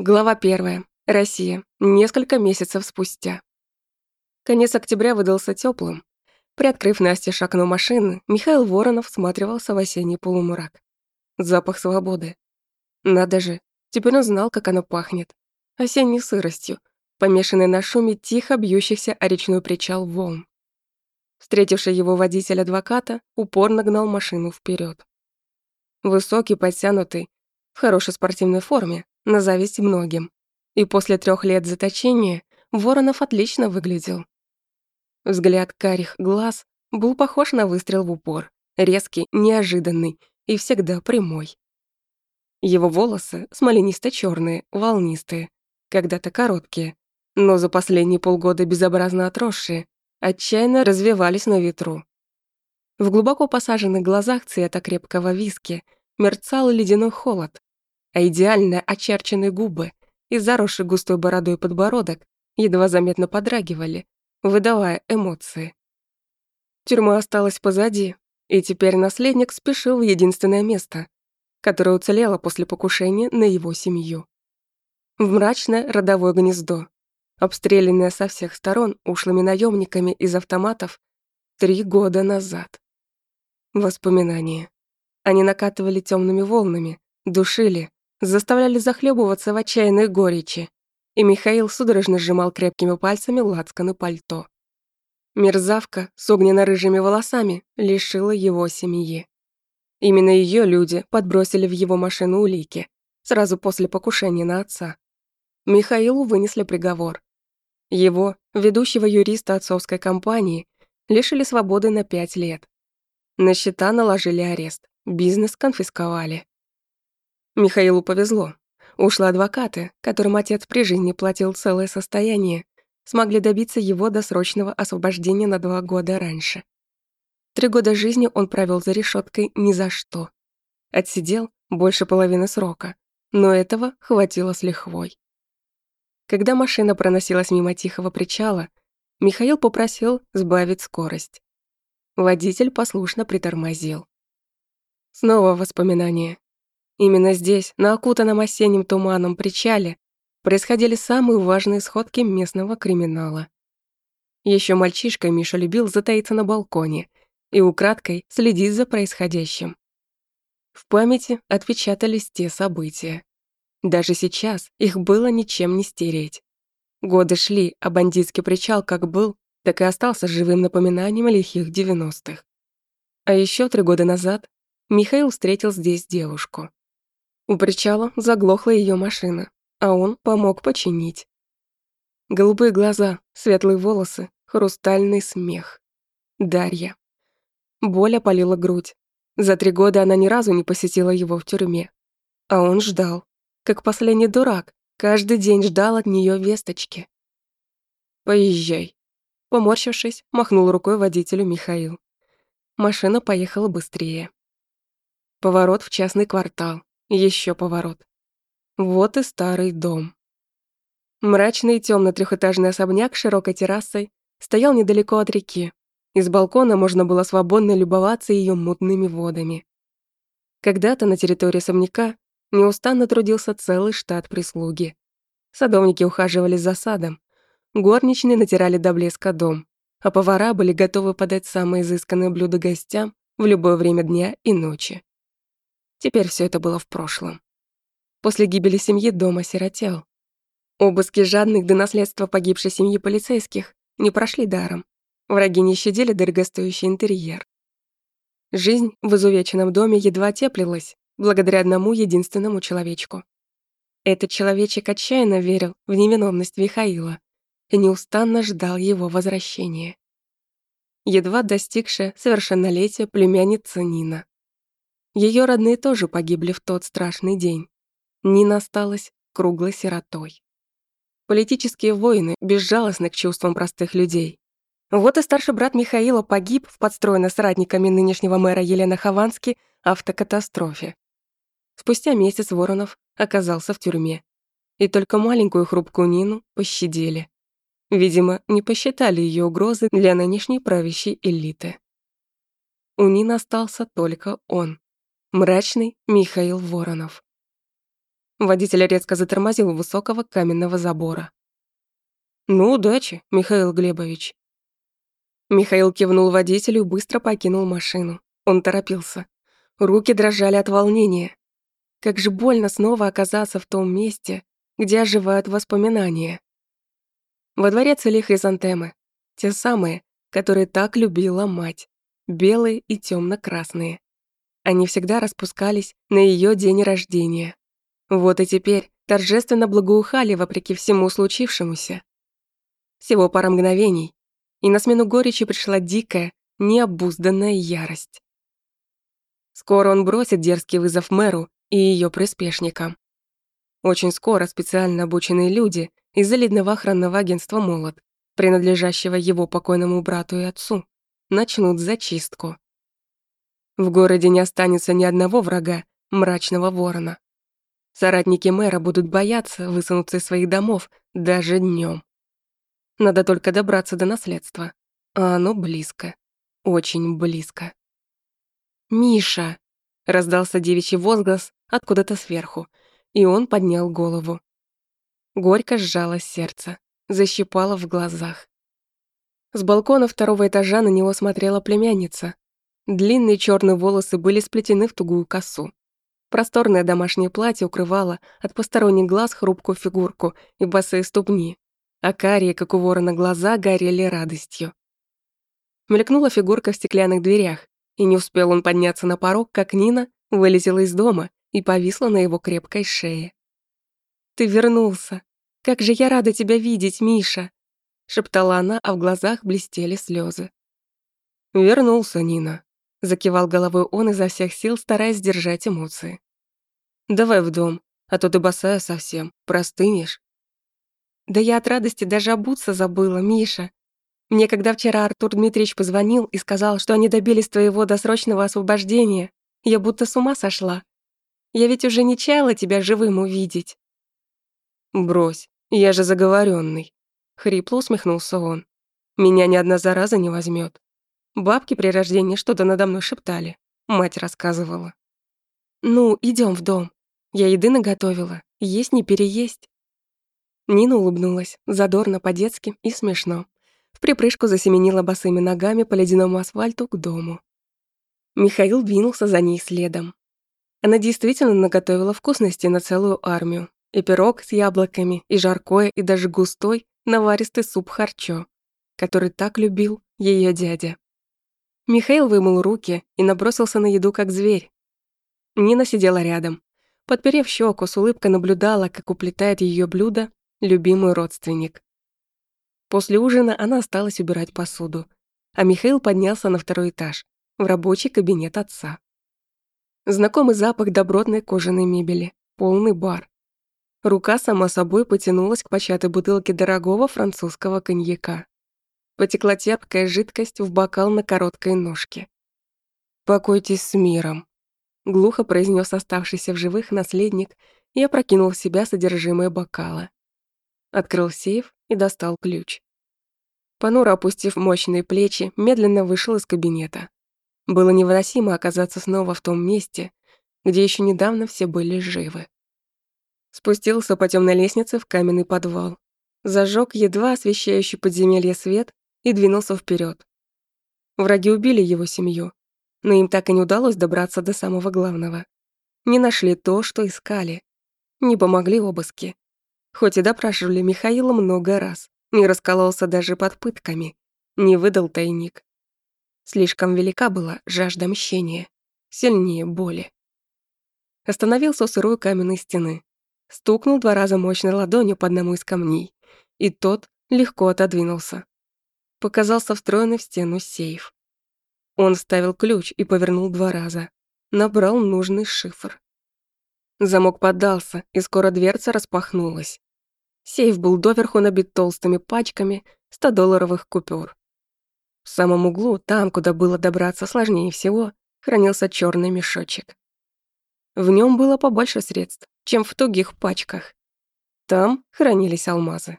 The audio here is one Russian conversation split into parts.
Глава первая. Россия. Несколько месяцев спустя. Конец октября выдался теплым. Приоткрыв Насте окно машины, Михаил Воронов всматривался в осенний полумрак. Запах свободы. Надо же, теперь он знал, как оно пахнет. Осенней сыростью, помешанной на шуме тихо бьющихся о речной причал волн. Встретивший его водитель адвоката упорно гнал машину вперед. Высокий, подтянутый, в хорошей спортивной форме, на зависть многим. И после трех лет заточения Воронов отлично выглядел. Взгляд карих глаз был похож на выстрел в упор, резкий, неожиданный и всегда прямой. Его волосы смоленисто черные волнистые, когда-то короткие, но за последние полгода безобразно отросшие, отчаянно развивались на ветру. В глубоко посаженных глазах цвета крепкого виски мерцал ледяной холод, а идеально очерченные губы и заросший густой бородой подбородок едва заметно подрагивали, выдавая эмоции. Тюрьма осталась позади, и теперь наследник спешил в единственное место, которое уцелело после покушения на его семью. В мрачное родовое гнездо, обстрелянное со всех сторон ушлыми наемниками из автоматов три года назад. Воспоминания. Они накатывали темными волнами, душили, заставляли захлебываться в отчаянной горечи, и Михаил судорожно сжимал крепкими пальцами лацканы пальто. Мерзавка с огненно-рыжими волосами лишила его семьи. Именно ее люди подбросили в его машину улики сразу после покушения на отца. Михаилу вынесли приговор. Его, ведущего юриста отцовской компании, лишили свободы на пять лет. На счета наложили арест, бизнес конфисковали. Михаилу повезло. Ушли адвокаты, которым отец при жизни платил целое состояние, смогли добиться его досрочного освобождения на два года раньше. Три года жизни он провел за решеткой ни за что. Отсидел больше половины срока, но этого хватило с лихвой. Когда машина проносилась мимо тихого причала, Михаил попросил сбавить скорость. Водитель послушно притормозил. Снова воспоминания. Именно здесь, на окутанном осенним туманом причале, происходили самые важные сходки местного криминала. Еще мальчишкой Миша любил затаиться на балконе и украдкой следить за происходящим. В памяти отпечатались те события. Даже сейчас их было ничем не стереть. Годы шли, а бандитский причал как был, так и остался живым напоминанием лихих девяностых. А еще три года назад Михаил встретил здесь девушку. У причала заглохла ее машина, а он помог починить. Голубые глаза, светлые волосы, хрустальный смех. Дарья. Боль опалила грудь. За три года она ни разу не посетила его в тюрьме. А он ждал, как последний дурак, каждый день ждал от нее весточки. «Поезжай», — поморщившись, махнул рукой водителю Михаил. Машина поехала быстрее. Поворот в частный квартал. Еще поворот. Вот и старый дом. Мрачный темно трехэтажный особняк с широкой террасой стоял недалеко от реки. Из балкона можно было свободно любоваться ее мутными водами. Когда-то на территории особняка неустанно трудился целый штат прислуги. Садовники ухаживали за садом, горничные натирали до блеска дом, а повара были готовы подать самые изысканные блюда гостям в любое время дня и ночи. Теперь все это было в прошлом. После гибели семьи дом осиротел. Обыски жадных до наследства погибшей семьи полицейских не прошли даром. Враги не щадили дорогостоящий интерьер. Жизнь в изувеченном доме едва теплилась, благодаря одному единственному человечку. Этот человечек отчаянно верил в невиновность Михаила и неустанно ждал его возвращения. Едва достигшая совершеннолетия племянница Нина. Ее родные тоже погибли в тот страшный день. Нина осталась круглой сиротой. Политические воины безжалостны к чувствам простых людей. Вот и старший брат Михаила погиб в подстроенной с ратниками нынешнего мэра Елена Ховански автокатастрофе. Спустя месяц Воронов оказался в тюрьме. И только маленькую хрупкую Нину пощадили. Видимо, не посчитали ее угрозы для нынешней правящей элиты. У Нины остался только он. Мрачный Михаил Воронов. Водитель резко затормозил у высокого каменного забора. «Ну, удачи, Михаил Глебович». Михаил кивнул водителю и быстро покинул машину. Он торопился. Руки дрожали от волнения. Как же больно снова оказаться в том месте, где оживают воспоминания. Во дворе цвели хризантемы, те самые, которые так любила мать, белые и темно красные Они всегда распускались на ее день рождения. Вот и теперь торжественно благоухали вопреки всему случившемуся. Всего пара мгновений, и на смену горечи пришла дикая, необузданная ярость. Скоро он бросит дерзкий вызов мэру и ее приспешникам. Очень скоро специально обученные люди из элитного охранного агентства «Молот», принадлежащего его покойному брату и отцу, начнут зачистку. В городе не останется ни одного врага, мрачного ворона. Соратники мэра будут бояться высунуться из своих домов даже днем. Надо только добраться до наследства. А оно близко. Очень близко. «Миша!» — раздался девичий возглас откуда-то сверху, и он поднял голову. Горько сжалось сердце, защипало в глазах. С балкона второго этажа на него смотрела племянница. Длинные черные волосы были сплетены в тугую косу. Просторное домашнее платье укрывало от посторонних глаз хрупкую фигурку и босые ступни, а карие, как у ворона, глаза горели радостью. Мелькнула фигурка в стеклянных дверях, и не успел он подняться на порог, как Нина вылезела из дома и повисла на его крепкой шее. «Ты вернулся! Как же я рада тебя видеть, Миша!» шептала она, а в глазах блестели слезы. «Вернулся, Нина», — закивал головой он изо всех сил, стараясь сдержать эмоции. «Давай в дом, а то ты босая совсем, простынешь». «Да я от радости даже обуться забыла, Миша. Мне когда вчера Артур Дмитриевич позвонил и сказал, что они добились твоего досрочного освобождения, я будто с ума сошла. Я ведь уже не чаяла тебя живым увидеть». «Брось, я же заговоренный. хрипло усмехнулся он. «Меня ни одна зараза не возьмет. Бабки при рождении что-то надо мной шептали. Мать рассказывала. «Ну, идем в дом. Я еды наготовила. Есть не переесть». Нина улыбнулась, задорно по-детски и смешно. В припрыжку засеменила босыми ногами по ледяному асфальту к дому. Михаил двинулся за ней следом. Она действительно наготовила вкусности на целую армию. И пирог с яблоками, и жаркое, и даже густой, наваристый суп харчо, который так любил ее дядя. Михаил вымыл руки и набросился на еду, как зверь. Нина сидела рядом. Подперев щеку, с улыбкой наблюдала, как уплетает ее блюдо любимый родственник. После ужина она осталась убирать посуду, а Михаил поднялся на второй этаж, в рабочий кабинет отца. Знакомый запах добротной кожаной мебели, полный бар. Рука сама собой потянулась к початой бутылке дорогого французского коньяка. Потекла терпкая жидкость в бокал на короткой ножке. «Покойтесь с миром», — глухо произнес оставшийся в живых наследник и опрокинул в себя содержимое бокала. Открыл сейф и достал ключ. Понуро опустив мощные плечи, медленно вышел из кабинета. Было невыносимо оказаться снова в том месте, где еще недавно все были живы. Спустился по темной лестнице в каменный подвал. Зажег едва освещающий подземелье свет и двинулся вперед. Враги убили его семью, но им так и не удалось добраться до самого главного. Не нашли то, что искали. Не помогли обыски. Хоть и допрашивали Михаила много раз, не раскололся даже под пытками, не выдал тайник. Слишком велика была жажда мщения, сильнее боли. Остановился у сырой каменной стены. Стукнул два раза мощной ладонью по одному из камней, и тот легко отодвинулся. Показался встроенный в стену сейф. Он вставил ключ и повернул два раза. Набрал нужный шифр. Замок поддался, и скоро дверца распахнулась. Сейф был доверху набит толстыми пачками 100-долларовых купюр. В самом углу, там, куда было добраться сложнее всего, хранился черный мешочек. В нем было побольше средств, чем в тугих пачках. Там хранились алмазы.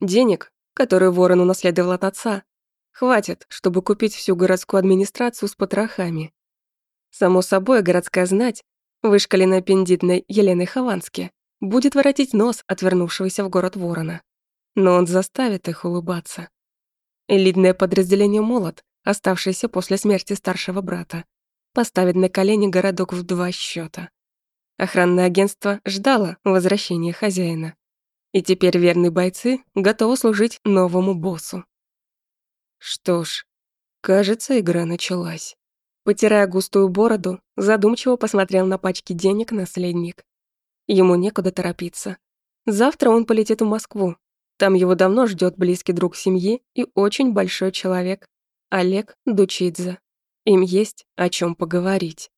Денег, которые ворон унаследовал от отца, хватит, чтобы купить всю городскую администрацию с потрохами. Само собой, городская знать вышкаленной аппендитной Елены Ховански, будет воротить нос отвернувшегося в город ворона. Но он заставит их улыбаться. Элитное подразделение «Молот», оставшееся после смерти старшего брата, поставит на колени городок в два счета. Охранное агентство ждало возвращения хозяина. И теперь верные бойцы готовы служить новому боссу. Что ж, кажется, игра началась. Потирая густую бороду, задумчиво посмотрел на пачки денег наследник. Ему некуда торопиться. Завтра он полетит в Москву. Там его давно ждет близкий друг семьи и очень большой человек, Олег Дучидзе. Им есть о чем поговорить.